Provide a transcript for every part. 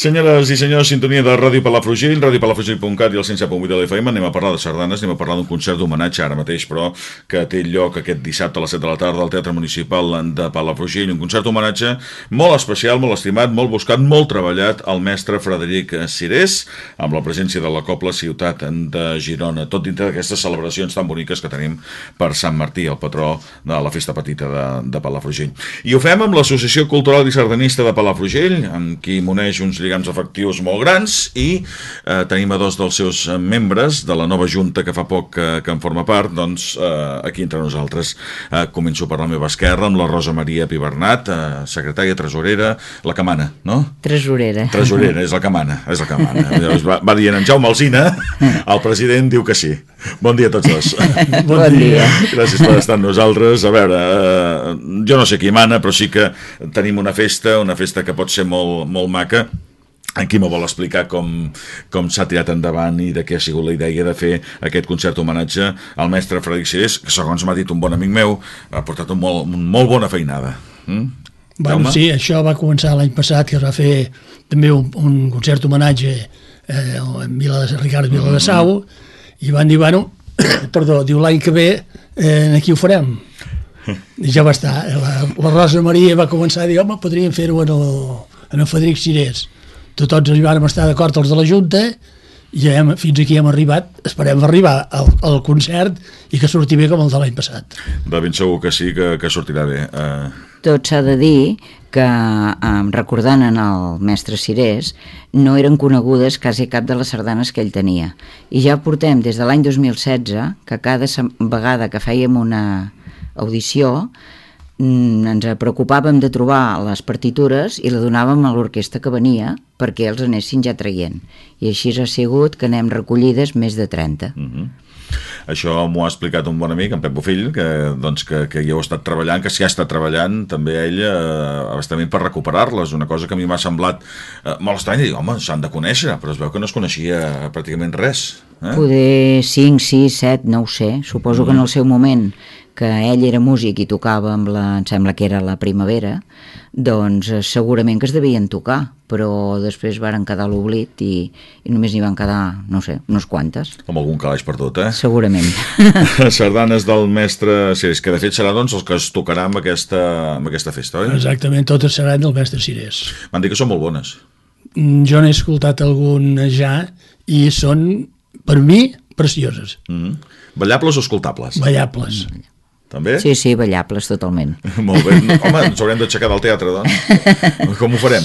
Senyores i senyors, sintonia de Ràdio Palafrugell, radiopalafrugell.cat i el 107.8 de l'FM. Anem a parlar de sardanes, anem a parlar d'un concert d'homenatge ara mateix, però que té lloc aquest dissabte a les 7 de la tarda al Teatre Municipal de Palafrugell. Un concert d'homenatge molt especial, molt estimat, molt buscat, molt treballat al mestre Frederic Cirés, amb la presència de la Copla Ciutat de Girona, tot dintre d'aquestes celebracions tan boniques que tenim per Sant Martí, el patró de la festa petita de, de Palafrugell. I ho fem amb l'Associació Cultural i Sardanista de Palafrugell, amb qui m'uneix uns lligams efectius molt grans i eh, tenim a dos dels seus eh, membres de la nova junta que fa poc que, que en forma part, doncs eh, aquí entre nosaltres eh, començo per la meva esquerra amb la Rosa Maria Pibernat, eh, secretària tresorera, la que mana, no? Tresorera. Tresorera, és la que mana, és la que mana. Va, va dient en Jaume Alzina, el president diu que sí. Bon dia a tots dos. Bon, bon dia. Gràcies per estar amb nosaltres. A veure, eh, jo no sé qui mana, però sí que tenim una festa, una festa que pot ser molt, molt maca, Aquí m'ho vol explicar com, com s'ha tirat endavant i de què ha sigut la idea de fer aquest concert homenatge al mestre Frederic Cirés, que segons m'ha dit un bon amic meu, ha portat un molt, un molt bona feinada. Mm? Bueno, Jaume? sí, això va començar l'any passat, que es va fer també un, un concert homenatge eh, en Vila de Ricard Vila de Sau, mm -hmm. i van dir, bueno, perdó, diu l'any que ve eh, aquí ho farem. I ja va estar. La, la Rosa Maria va començar a dir, home, podríem fer-ho en, el, en el Frederic Cirés tots hi vam estar d'acord els de la Junta i hem, fins aquí hem arribat, esperem arribar al, al concert i que surti bé com el de l'any passat. De ben segur que sí, que, que sortirà bé. Uh... Tot s'ha de dir que, eh, recordant en el mestre Cirés, no eren conegudes quasi cap de les sardanes que ell tenia. I ja portem des de l'any 2016 que cada vegada que fèiem una audició ens preocupàvem de trobar les partitures i la donàvem a l'orquestra que venia perquè els anessin ja traient. I així ha sigut que n'hem recollides més de 30. Mm -hmm. Això m'ho ha explicat un bon amic, en Pep Bofill, que, doncs, que, que hi heu estat treballant, que s'hi ha estat treballant també ell eh, bastament per recuperar-les, una cosa que a mi m'ha semblat eh, molt estranya, dic, home, s'han de conèixer, però es veu que no es coneixia pràcticament res. Eh? Poder 5, 6, 7, no ho sé, suposo mm. que en el seu moment que ell era músic i tocava amb la, em sembla que era la primavera, doncs eh, segurament que es devien tocar, però després varen quedar a l'oblit i, i només n'hi van quedar, no sé, unes quantes. Amb algun calaix perdut, eh? Segurament. Sardanes del mestre Cirés, que de fet serà doncs els que es tocarà amb aquesta, amb aquesta festa, oi? Exactament, totes seran del mestre Cirés. M'han dit que són molt bones. Mm, jo n'he escoltat algun ja i són, per mi, precioses. Mm -hmm. Ballables o escoltables? Ballables. Mm -hmm. També? Sí, sí, ballables totalment. Molt bé. Home, ens haurem d'aixecar del teatre, doncs. Com ho farem?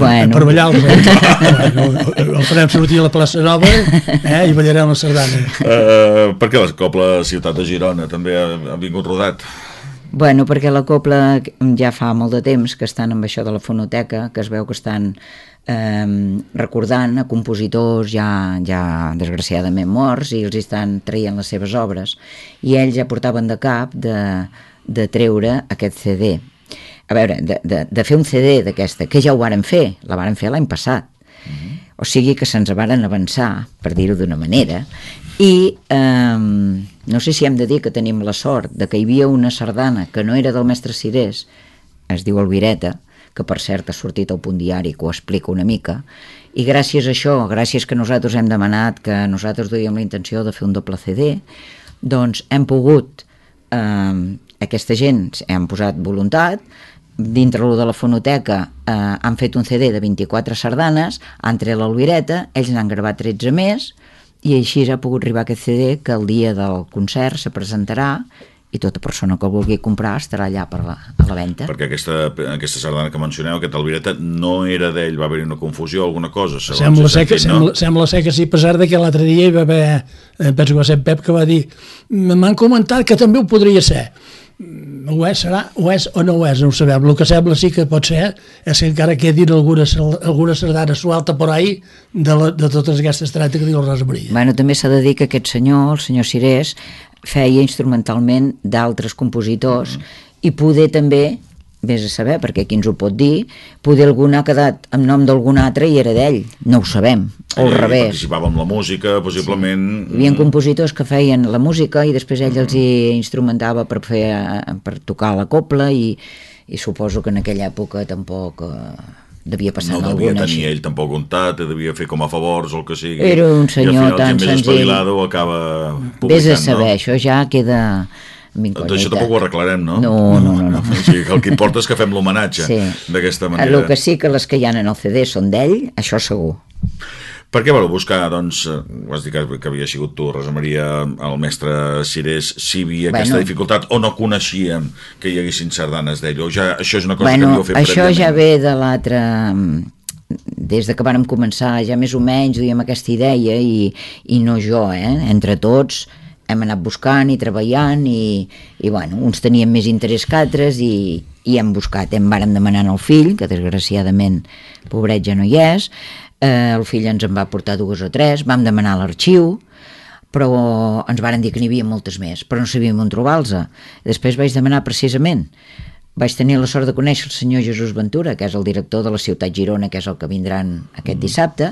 Bueno. Per ballar els bueno, el farem sortir a la plaça Nova eh, i ballarem la sardana. Uh, per què la Copla Ciutat de Girona també ha, ha vingut rodat? Bueno, perquè la Copla ja fa molt de temps que estan amb això de la fonoteca, que es veu que estan eh, recordant a compositors ja, ja desgraciadament morts i els estan traient les seves obres i ells ja portaven de cap de, de treure aquest CD a veure, de, de, de fer un CD d'aquesta, que ja ho varen fer, la varen fer l'any passat mm -hmm. o sigui que se'ns varen avançar per dir-ho d'una manera i eh, no sé si hem de dir que tenim la sort de que hi havia una sardana que no era del mestre Cirés es diu Alvireta que per cert ha sortit al punt diari, que ho explica una mica, i gràcies a això, gràcies que nosaltres hem demanat que nosaltres duíem la intenció de fer un doble CD, doncs hem pogut, eh, aquesta gent hem posat voluntat, dintre de la fonoteca eh, han fet un CD de 24 sardanes, han tret l'Albireta, ells n'han gravat 13 més, i així ha pogut arribar aquest CD que el dia del concert se presentarà i tota persona que vulgui comprar estarà allà per la, a la venda. Perquè aquesta, aquesta sardana que mencioneu, aquest Alvireta, no era d'ell, va haver-hi una confusió, alguna cosa? Sembla ser, que, no? sembla, sembla ser que sí, a pesar de que l'altre dia hi va haver, eh, penso que va ser Pep, que va dir m'han comentat que també ho podria ser ho és, serà, ho és o no ho és, no ho sabem. El que sembla sí que pot ser és que encara quedin alguna, alguna sardana suelta por ahí de, la, de totes aquestes 30 que diu el Rosa Maria. Bueno, també s'ha de dir que aquest senyor, el senyor Cirés, feia instrumentalment d'altres compositors mm -hmm. i poder també vés a saber, perquè qui ens ho pot dir, poder algun ha quedat en nom d'algun altre i era d'ell, no ho sabem, o al revés. Participava amb la música, possiblement... Sí. Hi havia compositors que feien la música i després ell els hi instrumentava per, fer, per tocar la copla i, i suposo que en aquella època tampoc... Eh devia passar no devia alguna tenir així. ell tampoc comptat, devia fer com a favors o el que sigui. Era un I senyor al final, tan senzill. acaba Vés a saber, no? això ja queda amb Doncs això tampoc ho arreglarem, no? No, no, no. no. O sigui, que el que importa és que fem l'homenatge Sí. d'aquesta El manera. que sí que les que hi ha en el CD són d'ell, això segur. Per què voleu buscar, doncs, eh, vas dir que, que havia sigut tu, Rosa Maria, el mestre Cirés, si hi havia Bueno. aquesta dificultat o no coneixíem que hi haguessin sardanes d'ell, o ja això és una cosa que Bueno, havíeu fet això ja ve de l'altre... mm, Des de que vàrem començar, ja més o menys duíem aquesta idea i, i no jo, eh? Entre tots hem anat buscant i treballant i, i bueno, uns tenien més interès que altres i, i hem buscat, hem vàrem demanar al fill, que desgraciadament pobret ja no hi és, eh, el fill ens en va portar dues o tres, vam demanar l'arxiu, però ens varen dir que n'hi havia moltes més, però no sabíem on trobar-los. Després vaig demanar precisament, vaig tenir la sort de conèixer el senyor Jesús Ventura, que és el director de la ciutat Girona, que és el que vindran aquest dissabte,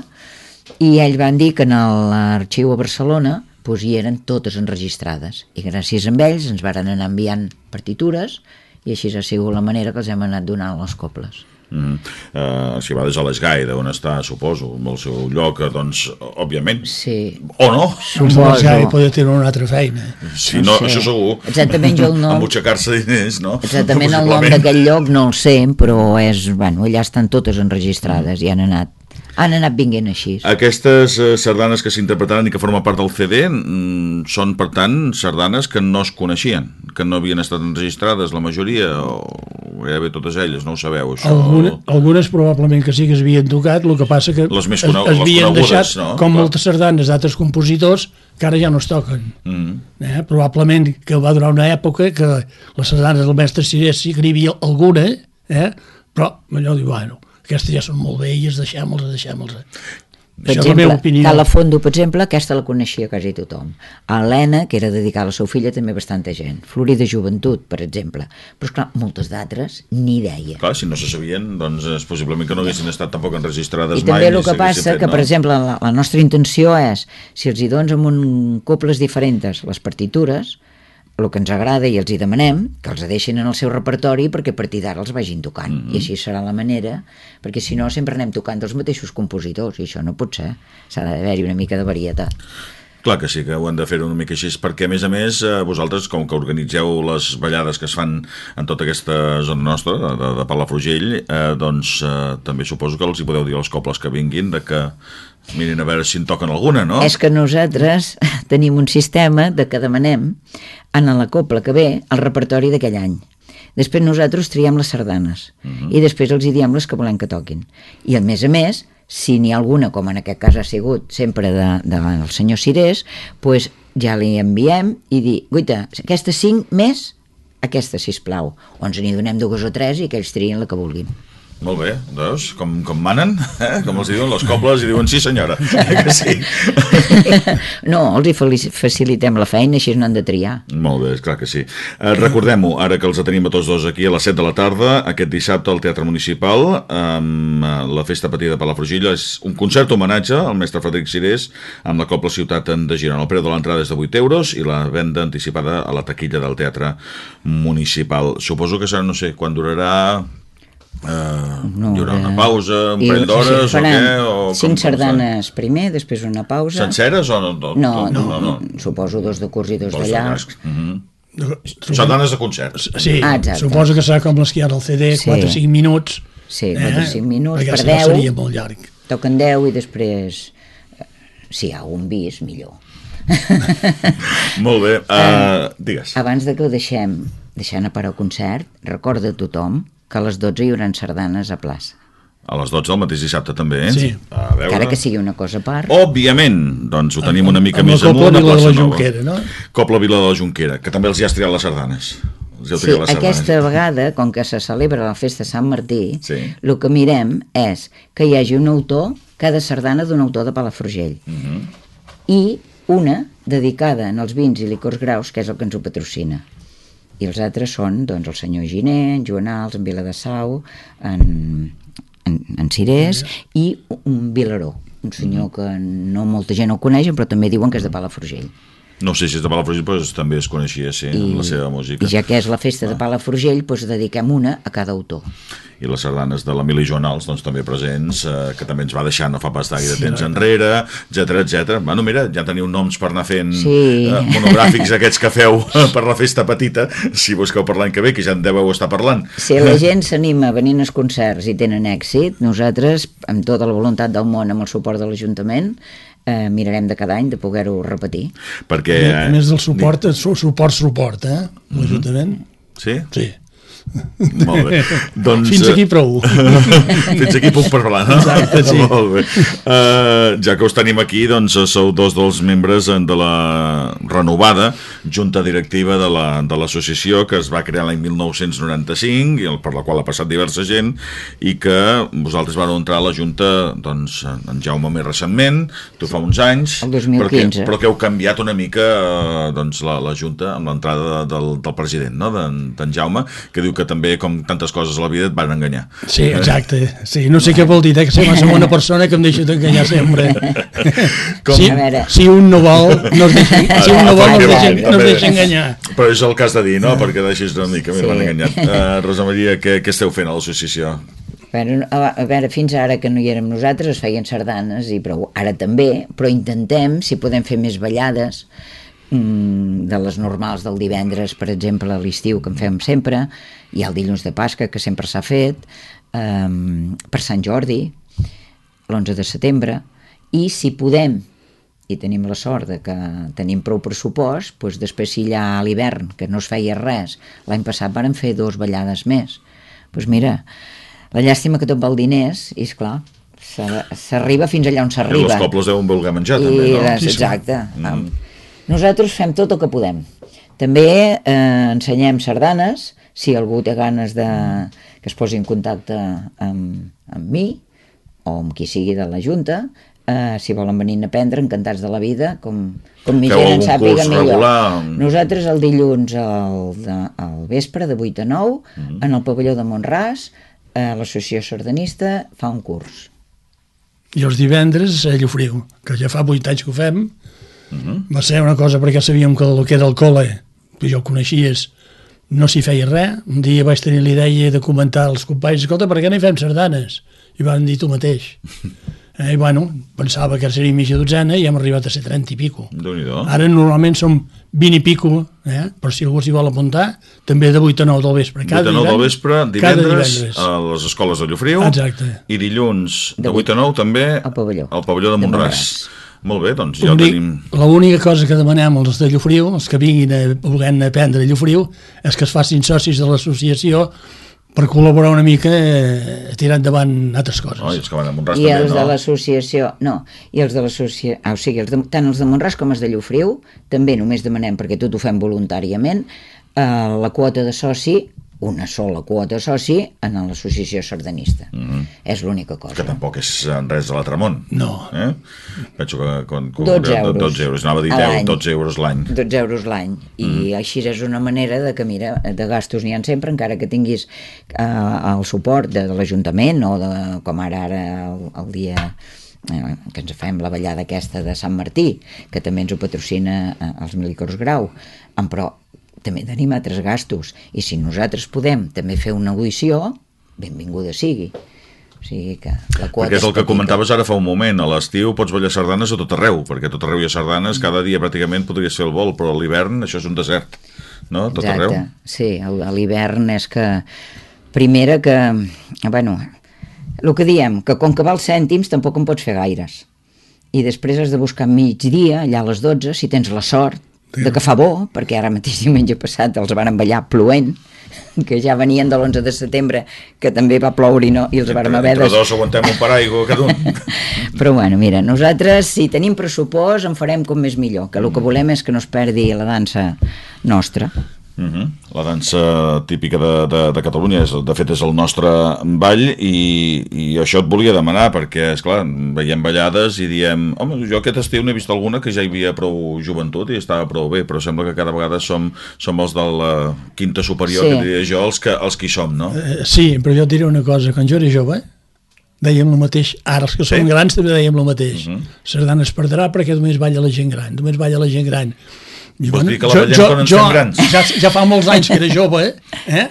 i ell van dir que en l'arxiu a Barcelona doncs, hi eren totes enregistrades, i gràcies a ells ens varen anar enviant partitures, i així ha sigut la manera que els hem anat donant les coples. Mm. Uh, si va des a l'Esgai, d'on està, suposo, amb el seu lloc, eh, doncs, òbviament, Sí, o no, Suposo. Poder tenir una altra feina. si no, sé. això segur, Exactament jo el nom- embutxacar-se diners, no? Exactament el nom d'aquell lloc no el sé, però és, bueno, allà estan totes enregistrades i han anat, han anat vinguent així. Aquestes eh, sardanes que s'interpretaran i que formen part del CD mm, són, per tant, sardanes que no es coneixien, que no havien estat enregistrades, la majoria, o gairebé totes elles, no ho sabeu, això? Alguna, algunes probablement que sí que s'havien tocat, el que passa que Les més es, es les havien conegudes, deixat, no? com Clar. moltes sardanes d'altres compositors, que ara ja no es toquen. Mm. Eh? Probablement que va durar una època que les sardanes del mestre Cirés sí que n'hi havia alguna, eh? però allò diu, bueno, aquestes ja són molt velles, deixem-les, deixem-les. Per Això és la exemple, opinió. Calafondo, per exemple, aquesta la coneixia quasi tothom. A Helena, que era dedicada a la seva filla, també bastanta gent. Florida Joventut, per exemple. Però, esclar, moltes d'altres ni deia. Clar, si no se sabien, doncs és possiblement que no haguessin estat tampoc enregistrades I mai. també ni el que passa fet, que, no? per exemple, la, la nostra intenció és, si els hi dones amb un cobles diferents les partitures, el que ens agrada i els hi demanem, que els deixin en el seu repertori perquè a partir d'ara els vagin tocant. Mm -hmm. I així serà la manera, perquè si no sempre anem tocant dels mateixos compositors, i això no pot ser. S'ha d'haver-hi una mica de varietat. Clar que sí, que ho han de fer una mica així, perquè a més a més eh, vosaltres, com que organitzeu les ballades que es fan en tota aquesta zona nostra, de, de, de Palafrugell, eh, doncs eh, també suposo que els hi podeu dir als cobles que vinguin de que mirin a veure si en toquen alguna, no? És que nosaltres tenim un sistema de que demanem en la copla que ve el repertori d'aquell any. Després nosaltres triem les sardanes uh -huh. i després els hi diem les que volem que toquin. I a més a més, si n'hi ha alguna, com en aquest cas ha sigut sempre de, de, del senyor Cirés, pues ja li enviem i dir, guaita, aquestes cinc més, aquesta, si plau. O ens n'hi donem dues o tres i que ells trien la que vulguin. Molt bé, veus, com, com manen, eh? com els diuen les cobles i diuen sí senyora, que sí? no, els hi facilitem la feina, així no han de triar. Molt bé, clar que sí. Eh, Recordem-ho, ara que els tenim a tots dos aquí a les 7 de la tarda, aquest dissabte al Teatre Municipal, amb eh, la Festa Petita de Palafrugell, és un concert homenatge al mestre Frederic Cirés amb la Copla Ciutat de Girona. El preu de l'entrada és de 8 euros i la venda anticipada a la taquilla del Teatre Municipal. Suposo que serà, no sé, quan durarà... Eh, No, hi haurà una eh, pausa, un i- parell d'hores o què? O cinc sardanes primer, després una pausa. Senceres o no? No, No, no, no. no. suposo dos de curs i dos, Dos de llarg. Mhm. Sardanes de concert. Sí, Ah, exacte. suposo que serà com les que hi ha al CD, Sí. 4 o 5 minuts. Sí, 4 o 5 minuts perquè per si no 10. seria molt llarg. Toquen 10 i després, eh, si hi ha un bis, millor. Molt bé, uh, digues. Abans de que ho deixem, deixant a parar el concert, recorda a tothom que a les 12 hi haurà sardanes a plaça. A les 12 del mateix dissabte també, eh? Sí. A veure... Encara que sigui una cosa a part. Òbviament, doncs ho tenim una mica amb més la Copla amunt a Vila de la Nova. Jonquera, no? Copla Vila de la Jonquera, que també els hi has triat les sardanes. Els hi Sí, les sardanes. aquesta vegada, com que se celebra la festa de Sant Martí, Sí. el que mirem és que hi hagi un autor, cada sardana d'un autor de Palafrugell, Mhm. i una dedicada en els vins i licors graus, que és el que ens ho patrocina. I els altres són doncs, el senyor Giner, en Joanals, en Viladasau, en, en, en Cirés i un Vilaró, un senyor que no molta gent el coneix, però també diuen que és de Palafrugell. No sé si és de Palafrugell, però també es coneixia, sí, I, amb la seva música. I ja que és la festa de Palafrugell, doncs dediquem una a cada autor. I les sardanes de l'Emili Joanals, doncs també presents, eh, que també ens va deixar no fa pas gaire sí, temps no. enrere, etc etc. Bueno, mira, ja teniu noms per anar fent sí. eh, monogràfics aquests que feu per la festa petita, si busqueu per l'any que ve, que ja en deveu estar parlant. Si la gent s'anima venint als concerts i tenen èxit, nosaltres, amb tota la voluntat del món, amb el suport de l'Ajuntament, eh, mirarem de cada any de poder-ho repetir. Perquè... A més del suport, suport, suport, eh? L'Ajuntament. Sí? Sí. Molt bé. Doncs, Fins aquí prou. Fins aquí puc parlar, no? Exacte, sí. Molt bé. Uh, ja que us tenim aquí, doncs sou dos dels membres de la renovada Junta Directiva de l'associació la, de que es va crear l'any 1995 i el, per la qual ha passat diversa gent i que vosaltres vau entrar a la Junta doncs, en Jaume més recentment, tu fa uns anys, el 2015. Però que, però que heu canviat una mica uh, doncs, la, la Junta amb l'entrada del, del president, no? d'en Jaume, que diu que també, com tantes coses a la vida, et van enganyar. Sí, exacte. Sí, no sé què vol dir, eh, que ser una segona persona que em deixa d'enganyar sempre. Com? Si, si un no vol, no es deixa, si un no vol, no es deixa, no es deixa enganyar. Però és el cas de dir, no?, perquè deixis una mica, sí. m'han enganyat. Uh, Rosa Maria, què, què esteu fent a l'associació? Bueno, a veure, fins ara que no hi érem nosaltres es feien sardanes, i però ara també, però intentem, si podem fer més ballades, de les normals del divendres, per exemple, a l'estiu, que en fem sempre, hi ha el dilluns de Pasca, que sempre s'ha fet, um, per Sant Jordi, l'11 de setembre, i si podem, i tenim la sort de que tenim prou pressupost, doncs després si ha a l'hivern, que no es feia res, l'any passat varen fer dos ballades més. Doncs mira, la llàstima que tot val diners, i és clar, s'arriba fins allà on s'arriba. I els cobles deuen voler menjar, I també, no? Les, exacte. Mm. Nosaltres fem tot el que podem. També eh, ensenyem sardanes, si algú té ganes de, que es posi en contacte amb, amb mi o amb qui sigui de la Junta, eh, si volen venir a aprendre, encantats de la vida, com, com mi gent en sàpiga millor. Regular... Nosaltres el dilluns al, de, al vespre de 8 a 9, mm -hmm. en el pavelló de Montràs, eh, l'associació sardanista fa un curs. I els divendres a Llofriu, que ja fa 8 anys que ho fem, Uh -huh. Va ser una cosa perquè sabíem que el que era el col·le, que jo coneixies, no s'hi feia res. Un dia vaig tenir la idea de comentar als companys, escolta, per què no hi fem sardanes? I van dir tu mateix. Eh, I bueno, pensava que seria mitja dotzena i hem arribat a ser 30 i pico. Ara normalment som 20 i pico, eh? per si algú s'hi vol apuntar, també de 8 a 9 del vespre. Cada 8 a 9 del vespre, divendres, divendres, a les escoles de Llofriu, Exacte. i dilluns de 8 a 9 també al pavelló, al pavelló de Montràs. De Montràs. Molt bé, doncs ja tenim... L'única cosa que demanem als de Llofriu, els que vinguin a, volent aprendre a Llofriu, és que es facin socis de l'associació per col·laborar una mica eh, a tirar endavant altres coses. Oh, i els que van a Montràs I també, els no? de l'associació, no, i els de l'associació, ah, o sigui, els de, tant els de Montràs com els de Llofriu, també només demanem, perquè tot ho fem voluntàriament, eh, la quota de soci una sola quota soci en l'associació sardanista. Mm -hmm. És l'única cosa. Que tampoc és res de l'altre món. No. Eh? Penso que... Quan, quan 12 euros. 12 euros. Anava a dir 10, 12 euros l'any. 12 euros l'any. I mm -hmm. així és una manera de que, mira, de gastos n'hi ha sempre, encara que tinguis eh, el suport de, de l'Ajuntament o de, com ara, ara el, el dia eh, que ens fem la ballada aquesta de Sant Martí, que també ens ho patrocina eh, els Milicors Grau, però també tenim altres gastos i si nosaltres podem també fer una audició, benvinguda sigui. O sigui que la quota perquè és el que comentaves ara fa un moment, a l'estiu pots ballar sardanes a tot arreu, perquè a tot arreu hi ha sardanes, cada dia pràcticament podries fer el vol, però a l'hivern això és un desert, no? Tot Exacte. arreu. Sí, a l'hivern és que, primera que, bueno, el que diem, que com que val cèntims tampoc en pots fer gaires. I després has de buscar migdia, allà a les 12, si tens la sort, de que fa bo, perquè ara mateix diumenge passat els van ballar ploent, que ja venien de l'11 de setembre, que també va ploure i, no, i els entre, van haver... Entre dos aguantem un paraigua cada un. Però bueno, mira, nosaltres si tenim pressupost en farem com més millor, que el que volem és que no es perdi la dansa nostra. Uh mhm. -huh. La dansa típica de, de, de Catalunya és, de fet és el nostre ball i, i això et volia demanar perquè, és clar veiem ballades i diem home, jo aquest estiu n'he vist alguna que ja hi havia prou joventut i estava prou bé però sembla que cada vegada som, som els de la quinta superior, sí. que diria jo, els que, els que hi som, no? Eh, sí, però jo et diré una cosa, quan jo era jove dèiem el mateix, ara els que sí. som grans també dèiem el mateix, uh mhm. -huh. Sardana es perdrà perquè només balla la gent gran, només balla la gent gran I, Vols dir que la ballem quan ens jo, fem grans? Ja, ja fa molts anys que era jove, eh?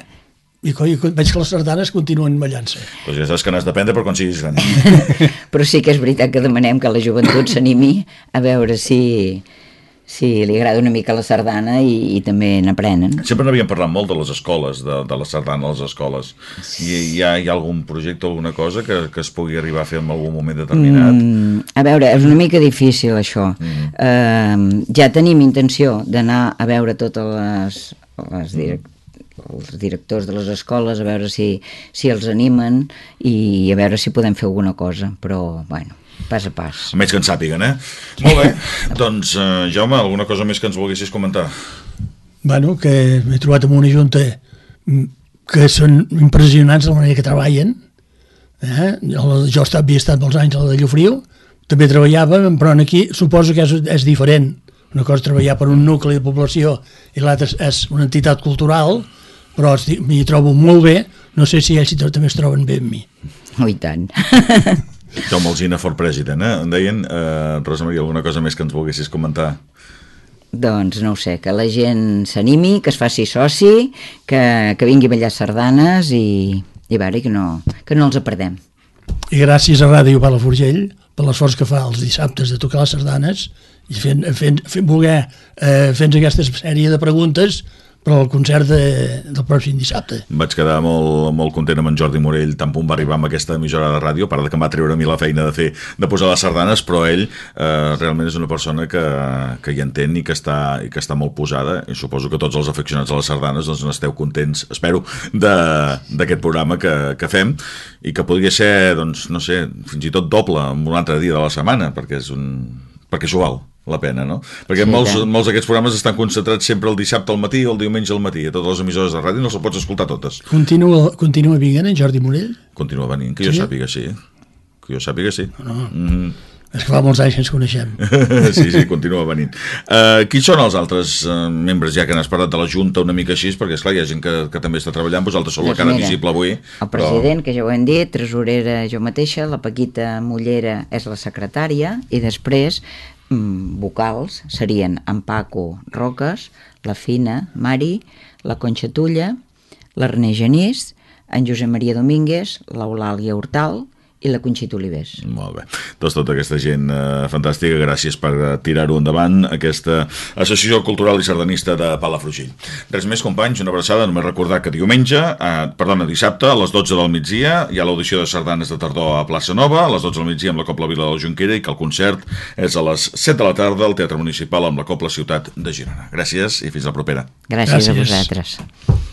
I, coi, veig que les sardanes continuen ballant-se. Doncs ja saps que n'has d'aprendre per quan siguis gran. Però sí que és veritat que demanem que la joventut s'animi a veure si, si li agrada una mica la sardana i, i també n'aprenen. Sempre n'havíem parlat molt de les escoles, de, de la sardana a les escoles. I hi ha, hi ha algun projecte o alguna cosa que, que es pugui arribar a fer en algun moment determinat? Mm, a veure, és una mica difícil això. Mm. Uh, ja tenim intenció d'anar a veure totes les, les direc els directors de les escoles a veure si, si els animen i a veure si podem fer alguna cosa, però bueno, pas a pas. A més que en sàpiguen, eh? Molt bé, doncs eh, Jaume, alguna cosa més que ens volguessis comentar? Bueno, que m'he trobat amb una junta mm, que són impressionants de la manera que treballen. Eh? Jo he estat, havia estat molts anys a la de Llofriu, també treballàvem, però aquí suposo que és, és diferent. Una cosa és treballar per un nucli de població i l'altra és, és una entitat cultural, però m'hi trobo molt bé, no sé si ells també es troben bé amb mi. Oh, i tant. Jaume Alzina, for president, eh? Em deien, eh, Rosa Maria, alguna cosa més que ens volguessis comentar? Doncs no ho sé, que la gent s'animi, que es faci soci, que, que vingui a ballar sardanes i, i veure, que no, que no els perdem. I gràcies a Ràdio Palafrugell per l'esforç que fa els dissabtes de tocar les sardanes i fent, fent, fent voler eh, fent aquesta sèrie de preguntes però el concert de, del pròxim dissabte. Vaig quedar molt, molt content amb en Jordi Morell, tan punt va arribar amb aquesta emissora de ràdio, a part que em va treure a mi la feina de fer de posar les sardanes, però ell eh, realment és una persona que, que hi entén i que, està, i que està molt posada, i suposo que tots els afeccionats a les sardanes doncs n'esteu contents, espero, d'aquest programa que, que fem, i que podria ser, doncs, no sé, fins i tot doble un altre dia de la setmana, perquè és un... perquè s'ho val la pena, no? Perquè sí, molts, ja. molts d'aquests programes estan concentrats sempre el dissabte al matí o el diumenge al matí. A totes les emissores de ràdio no se'l pots escoltar totes. Continua, continua venint en Jordi Morell? Continua venint, que jo sí? sàpiga sí. Que jo sàpiga sí. No, no. Mm -hmm. És que fa molts anys que ens coneixem. sí, sí, continua venint. Uh, qui són els altres uh, membres, ja que n'has parlat de la Junta una mica així, perquè, esclar, hi ha gent que, que també està treballant, vosaltres sou doncs la cara mira, visible avui. El president, però... que ja ho hem dit, tresorera jo mateixa, la Paquita Mullera és la secretària, i després vocals serien en Paco Roques, la Fina Mari, la Conxa Tulla, l'Ernest Genís, en Josep Maria Domínguez, l'Eulàlia Hortal, i la Conxita Olivés. Molt bé. Doncs tota aquesta gent eh, fantàstica, gràcies per eh, tirar-ho endavant, aquesta Associació Cultural i Sardanista de Palafrugell. Res més, companys, una abraçada, només recordar que diumenge, eh, perdona, dissabte, a les 12 del migdia, hi ha l'audició de sardanes de tardor a Plaça Nova, a les 12 del migdia amb la Copla Vila de la Junquera i que el concert és a les 7 de la tarda al Teatre Municipal amb la Copla Ciutat de Girona. Gràcies i fins la propera. Gràcies, gràcies. a vosaltres.